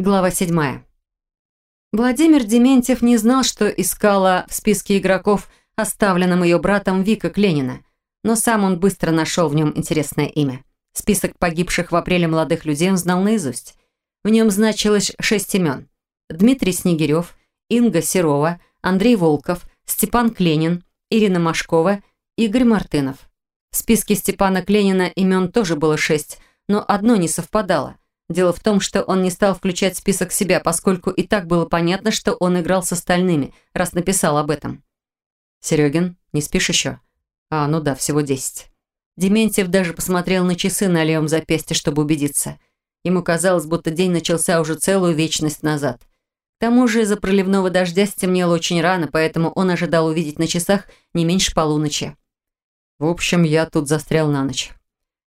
Глава седьмая. Владимир Дементьев не знал, что искала в списке игроков, оставленном ее братом Вика Кленина, но сам он быстро нашел в нем интересное имя. Список погибших в апреле молодых людей он знал наизусть. В нем значилось шесть имен. Дмитрий Снегирев, Инга Серова, Андрей Волков, Степан Кленин, Ирина Машкова, Игорь Мартынов. В списке Степана Кленина имен тоже было шесть, но одно не совпадало. Дело в том, что он не стал включать список себя, поскольку и так было понятно, что он играл с остальными, раз написал об этом. «Серегин, не спишь еще?» «А, ну да, всего десять». Дементьев даже посмотрел на часы на левом запястье, чтобы убедиться. Ему казалось, будто день начался уже целую вечность назад. К тому же из-за проливного дождя стемнело очень рано, поэтому он ожидал увидеть на часах не меньше полуночи. В общем, я тут застрял на ночь.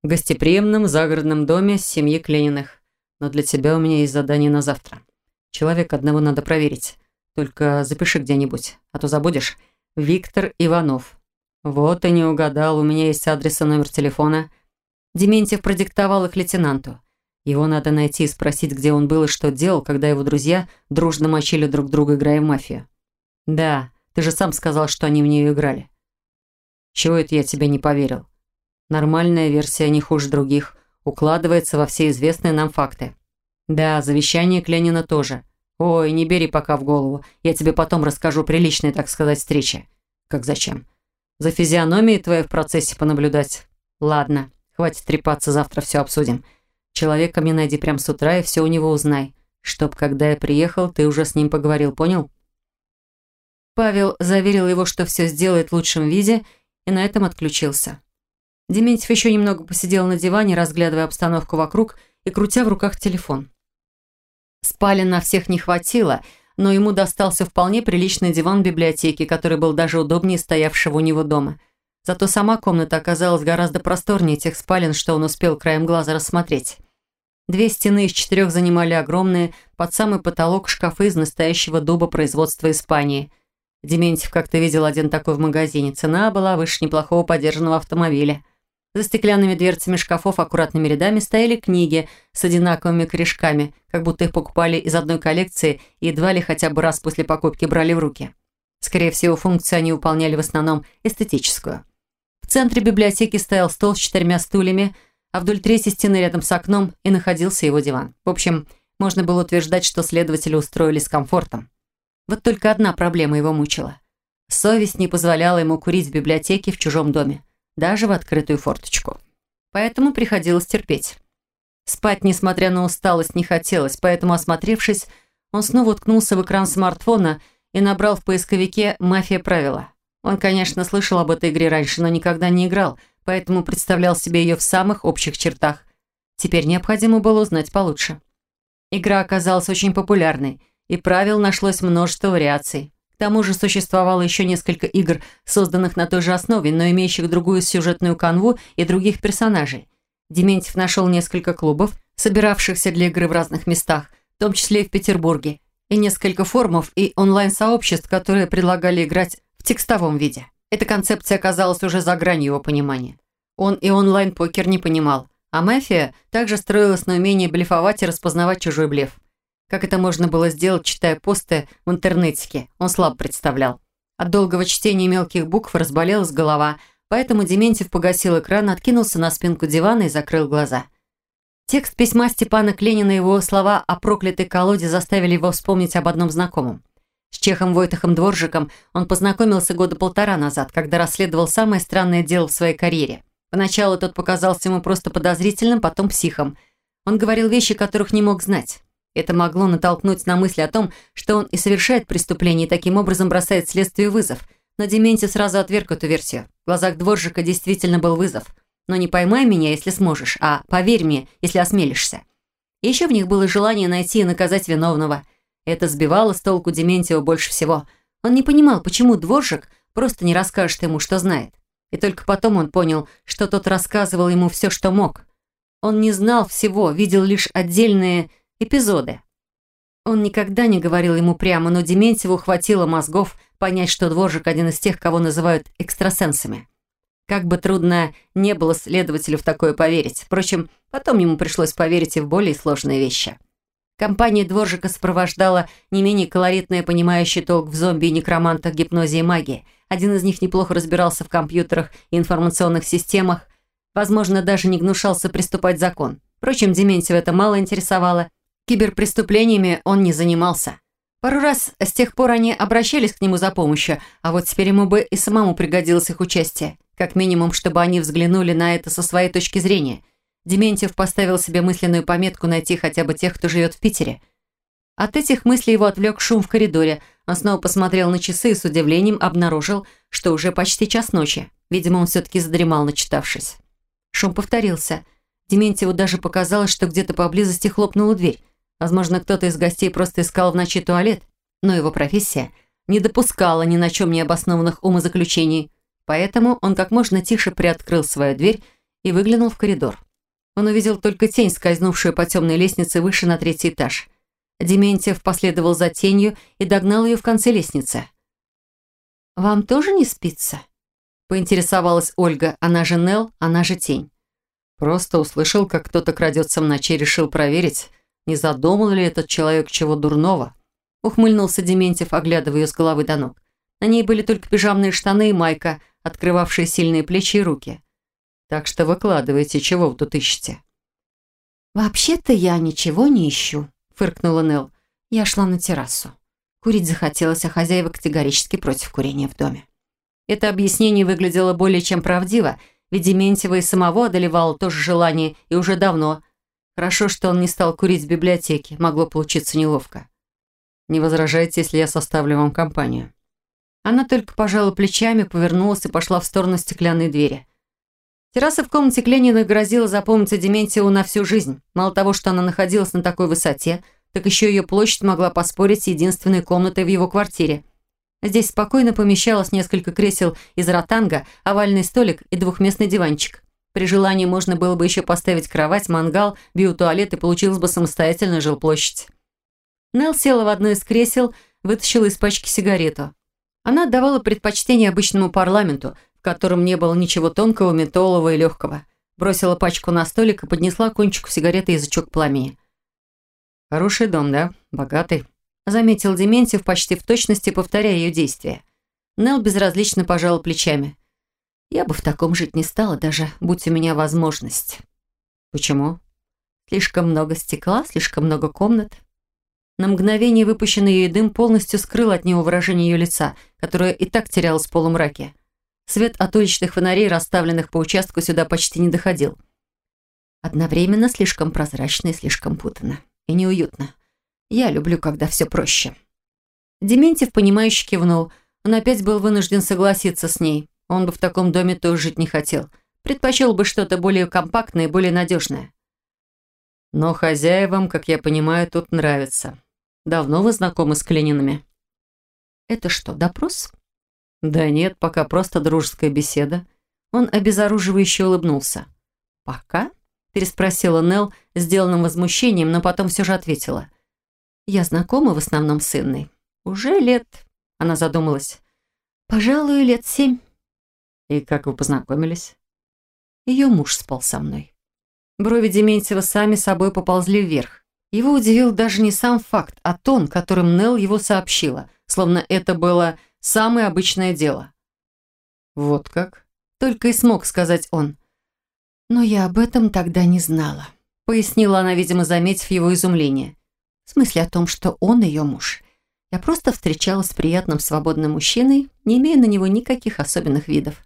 В гостеприимном загородном доме семьи Клениных но для тебя у меня есть задание на завтра. Человека одного надо проверить. Только запиши где-нибудь, а то забудешь. Виктор Иванов. Вот и не угадал, у меня есть адрес и номер телефона. Дементьев продиктовал их лейтенанту. Его надо найти и спросить, где он был и что делал, когда его друзья дружно мочили друг друга, играя в мафию. Да, ты же сам сказал, что они в нее играли. Чего это я тебе не поверил? Нормальная версия не хуже других укладывается во все известные нам факты. Да, завещание Кленина тоже. Ой, не бери пока в голову. Я тебе потом расскажу приличной, так сказать, встрече. Как зачем? За физиономией твоей в процессе понаблюдать. Ладно, хватит трепаться, завтра все обсудим. Человека мне найди прямо с утра и все у него узнай. Чтоб, когда я приехал, ты уже с ним поговорил, понял? Павел заверил его, что все сделает в лучшем виде, и на этом отключился. Дементьев еще немного посидел на диване, разглядывая обстановку вокруг и крутя в руках телефон. Спален на всех не хватило, но ему достался вполне приличный диван в библиотеке, который был даже удобнее стоявшего у него дома. Зато сама комната оказалась гораздо просторнее тех спален, что он успел краем глаза рассмотреть. Две стены из четырех занимали огромные, под самый потолок шкафы из настоящего дуба производства Испании. Дементьев как-то видел один такой в магазине. Цена была выше неплохого подержанного автомобиля. За стеклянными дверцами шкафов аккуратными рядами стояли книги с одинаковыми корешками, как будто их покупали из одной коллекции и едва ли хотя бы раз после покупки брали в руки. Скорее всего, функцию они выполняли в основном эстетическую. В центре библиотеки стоял стол с четырьмя стульями, а вдоль третьей стены рядом с окном и находился его диван. В общем, можно было утверждать, что следователи устроились с комфортом. Вот только одна проблема его мучила. Совесть не позволяла ему курить в библиотеке в чужом доме даже в открытую форточку. Поэтому приходилось терпеть. Спать, несмотря на усталость, не хотелось, поэтому, осмотревшись, он снова уткнулся в экран смартфона и набрал в поисковике «Мафия правила». Он, конечно, слышал об этой игре раньше, но никогда не играл, поэтому представлял себе ее в самых общих чертах. Теперь необходимо было узнать получше. Игра оказалась очень популярной, и правил нашлось множество вариаций. К тому же существовало еще несколько игр, созданных на той же основе, но имеющих другую сюжетную канву и других персонажей. Дементьев нашел несколько клубов, собиравшихся для игры в разных местах, в том числе и в Петербурге, и несколько форумов и онлайн-сообществ, которые предлагали играть в текстовом виде. Эта концепция оказалась уже за гранью его понимания. Он и онлайн-покер не понимал, а мафия также строилась на умении блефовать и распознавать чужой блеф. Как это можно было сделать, читая посты в интернете, он слабо представлял. От долгого чтения мелких букв разболелась голова, поэтому Дементьев погасил экран, откинулся на спинку дивана и закрыл глаза. Текст письма Степана Кленина и его слова о проклятой колоде заставили его вспомнить об одном знакомом. С Чехом Войтахом Дворжиком он познакомился года полтора назад, когда расследовал самое странное дело в своей карьере. Поначалу тот показался ему просто подозрительным, потом психом. Он говорил вещи, которых не мог знать. Это могло натолкнуть на мысль о том, что он и совершает преступление и таким образом бросает следствию вызов. Но Дементьев сразу отверг эту версию. В глазах дворжика действительно был вызов. Но не поймай меня, если сможешь, а поверь мне, если осмелишься. И еще в них было желание найти и наказать виновного. Это сбивало с толку Дементьева больше всего. Он не понимал, почему дворжик просто не расскажет ему, что знает. И только потом он понял, что тот рассказывал ему все, что мог. Он не знал всего, видел лишь отдельные эпизоды. Он никогда не говорил ему прямо, но Дементьеву хватило мозгов понять, что Дворжик один из тех, кого называют экстрасенсами. Как бы трудно не было следователю в такое поверить. Впрочем, потом ему пришлось поверить и в более сложные вещи. Компания дворжика сопровождала не менее колоритная, понимающая толк в зомби и некромантах, гипнозе и магии. Один из них неплохо разбирался в компьютерах и информационных системах, возможно, даже не гнушался приступать закон. Впрочем, Дементьева это мало интересовало. Киберпреступлениями он не занимался. Пару раз с тех пор они обращались к нему за помощью, а вот теперь ему бы и самому пригодилось их участие. Как минимум, чтобы они взглянули на это со своей точки зрения. Дементьев поставил себе мысленную пометку найти хотя бы тех, кто живет в Питере. От этих мыслей его отвлек шум в коридоре. Он снова посмотрел на часы и с удивлением обнаружил, что уже почти час ночи. Видимо, он все-таки задремал, начитавшись. Шум повторился. Дементьеву даже показалось, что где-то поблизости хлопнула дверь. Возможно, кто-то из гостей просто искал в ночи туалет, но его профессия не допускала ни на чем не обоснованных умозаключений, поэтому он как можно тише приоткрыл свою дверь и выглянул в коридор. Он увидел только тень, скользнувшую по темной лестнице выше на третий этаж. Дементьев последовал за тенью и догнал ее в конце лестницы. «Вам тоже не спится?» Поинтересовалась Ольга, она же Нел, она же тень. Просто услышал, как кто-то крадется в ночи решил проверить, не задумал ли этот человек чего дурного? Ухмыльнулся Дементьев, оглядывая ее с головы до ног. На ней были только пижамные штаны и майка, открывавшие сильные плечи и руки. Так что выкладывайте, чего вы тут ищете. «Вообще-то я ничего не ищу», — фыркнула Нелл. Я шла на террасу. Курить захотелось, а хозяева категорически против курения в доме. Это объяснение выглядело более чем правдиво, ведь Дементьева и самого одолевало то же желание и уже давно, Хорошо, что он не стал курить в библиотеке, могло получиться неловко. «Не возражайте, если я составлю вам компанию». Она только пожала плечами, повернулась и пошла в сторону стеклянной двери. Терраса в комнате Кленина грозила запомнить Дементьеву на всю жизнь. Мало того, что она находилась на такой высоте, так еще ее площадь могла поспорить с единственной комнатой в его квартире. Здесь спокойно помещалось несколько кресел из ротанга, овальный столик и двухместный диванчик. При желании можно было бы еще поставить кровать, мангал, биотуалет и получилась бы самостоятельная жилплощадь. Нелл села в одно из кресел, вытащила из пачки сигарету. Она отдавала предпочтение обычному парламенту, в котором не было ничего тонкого, металлового и легкого. Бросила пачку на столик и поднесла кончику сигареты язычок пламени. «Хороший дом, да? Богатый?» Заметил Дементьев, почти в точности повторяя ее действия. Нелл безразлично пожала плечами. Я бы в таком жить не стала, даже будь у меня возможность. Почему? Слишком много стекла, слишком много комнат. На мгновение выпущенный ее дым полностью скрыл от него выражение ее лица, которое и так терялось в полумраке. Свет от уличных фонарей, расставленных по участку, сюда почти не доходил. Одновременно слишком прозрачно и слишком путано. И неуютно. Я люблю, когда все проще. Дементьев, понимающе кивнул. Он опять был вынужден согласиться с ней. Он бы в таком доме тоже жить не хотел. Предпочел бы что-то более компактное и более надежное. Но хозяевам, как я понимаю, тут нравится. Давно вы знакомы с Кленинами? Это что, допрос? Да нет, пока просто дружеская беседа. Он обезоруживающе улыбнулся. «Пока?» – переспросила Нелл, сделанным возмущением, но потом все же ответила. «Я знакома в основном с Инной. Уже лет...» – она задумалась. «Пожалуй, лет семь». «И как вы познакомились?» Ее муж спал со мной. Брови Дементьева сами собой поползли вверх. Его удивил даже не сам факт, а тон, которым Нелл его сообщила, словно это было самое обычное дело. «Вот как?» Только и смог сказать он. «Но я об этом тогда не знала», — пояснила она, видимо, заметив его изумление. «В смысле о том, что он ее муж. Я просто встречалась с приятным свободным мужчиной, не имея на него никаких особенных видов.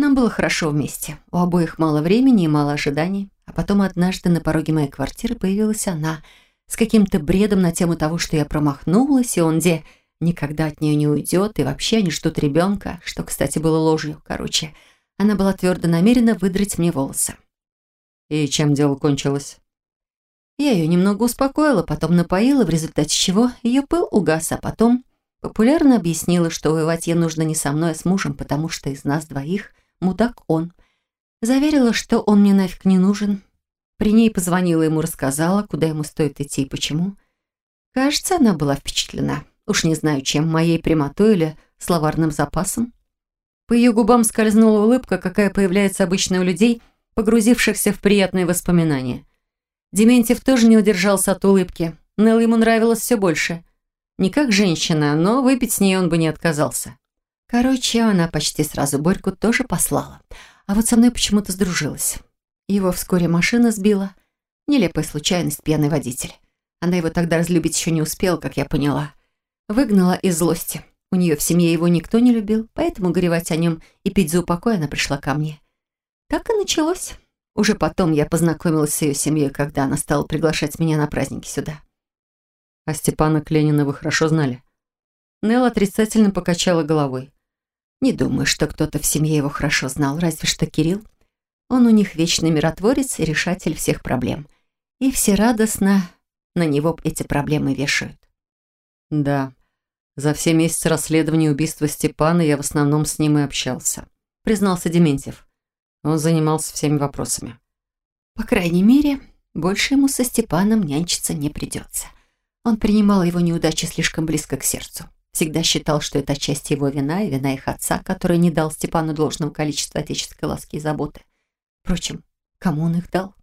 Нам было хорошо вместе. У обоих мало времени и мало ожиданий. А потом однажды на пороге моей квартиры появилась она с каким-то бредом на тему того, что я промахнулась, и он где никогда от нее не уйдет, и вообще они ждут ребенка, что, кстати, было ложью. Короче, она была твердо намерена выдрать мне волосы. И чем дело кончилось? Я ее немного успокоила, потом напоила, в результате чего ее пыл угас, а потом популярно объяснила, что воевать ей нужно не со мной, а с мужем, потому что из нас двоих мудак он. Заверила, что он мне нафиг не нужен. При ней позвонила ему, рассказала, куда ему стоит идти и почему. Кажется, она была впечатлена. Уж не знаю, чем, моей прямотой или словарным запасом. По ее губам скользнула улыбка, какая появляется обычно у людей, погрузившихся в приятные воспоминания. Дементьев тоже не удержался от улыбки, Нелл ему нравилась все больше. Не как женщина, но выпить с ней он бы не отказался. Короче, она почти сразу Борьку тоже послала. А вот со мной почему-то сдружилась. Его вскоре машина сбила. Нелепая случайность, пьяный водитель. Она его тогда разлюбить еще не успела, как я поняла. Выгнала из злости. У нее в семье его никто не любил, поэтому горевать о нем и пить за упокой она пришла ко мне. Так и началось. Уже потом я познакомилась с ее семьей, когда она стала приглашать меня на праздники сюда. А Степана Кленина вы хорошо знали? Нелл отрицательно покачала головой. Не думаю, что кто-то в семье его хорошо знал, разве что Кирилл. Он у них вечный миротворец и решатель всех проблем. И все радостно на него эти проблемы вешают. Да, за все месяцы расследования убийства Степана я в основном с ним и общался, признался Дементьев. Он занимался всеми вопросами. По крайней мере, больше ему со Степаном нянчиться не придется. Он принимал его неудачи слишком близко к сердцу. Всегда считал, что это часть его вина и вина их отца, который не дал Степану должного количества отеческой ласки и заботы. Впрочем, кому он их дал?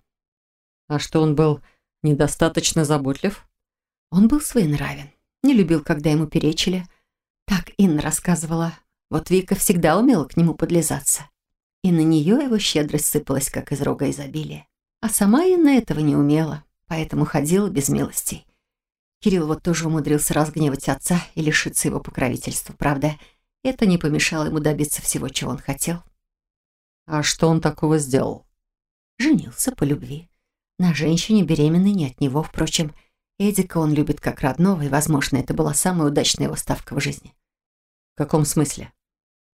А что он был недостаточно заботлив? Он был своенравен, не любил, когда ему перечили. Так Инна рассказывала. Вот Вика всегда умела к нему подлизаться. И на нее его щедрость сыпалась, как из рога изобилия. А сама Инна этого не умела, поэтому ходила без милостей. Кирилл вот тоже умудрился разгневать отца и лишиться его покровительства. Правда, это не помешало ему добиться всего, чего он хотел. А что он такого сделал? Женился по любви. На женщине беременной не от него, впрочем. Эдика он любит как родного, и, возможно, это была самая удачная его ставка в жизни. В каком смысле?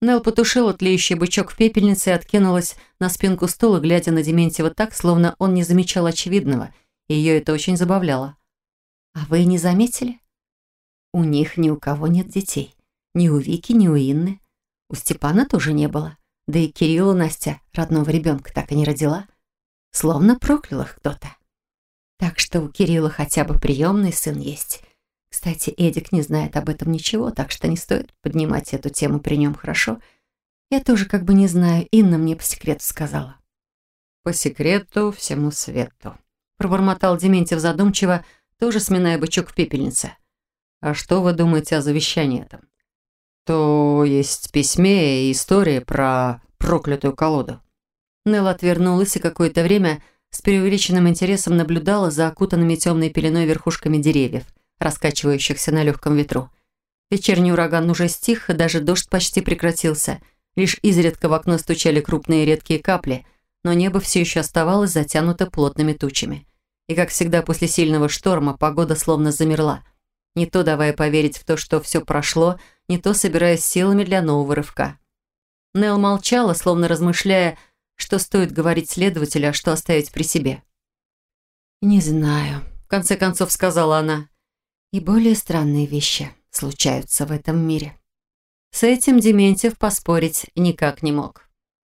Нел потушила тлеющий бычок в пепельнице и откинулась на спинку стула, глядя на Дементьева так, словно он не замечал очевидного, и ее это очень забавляло. А вы не заметили? У них ни у кого нет детей. Ни у Вики, ни у Инны. У Степана тоже не было. Да и Кириллу Настя родного ребенка так и не родила. Словно проклял их кто-то. Так что у Кирилла хотя бы приемный сын есть. Кстати, Эдик не знает об этом ничего, так что не стоит поднимать эту тему при нем, хорошо? Я тоже как бы не знаю, Инна мне по секрету сказала. «По секрету всему свету», — пробормотал Дементьев задумчиво, — тоже сминая бычок в пепельнице. «А что вы думаете о завещании этом?» «То есть письме и история про проклятую колоду». Нелл отвернулась и какое-то время с преувеличенным интересом наблюдала за окутанными темной пеленой верхушками деревьев, раскачивающихся на легком ветру. Вечерний ураган уже стих, и даже дождь почти прекратился. Лишь изредка в окно стучали крупные редкие капли, но небо все еще оставалось затянуто плотными тучами. И, как всегда, после сильного шторма погода словно замерла. Не то давая поверить в то, что все прошло, не то собираясь силами для нового рывка. Нел молчала, словно размышляя, что стоит говорить следователю, а что оставить при себе. «Не знаю», — в конце концов сказала она. «И более странные вещи случаются в этом мире». С этим Дементьев поспорить никак не мог.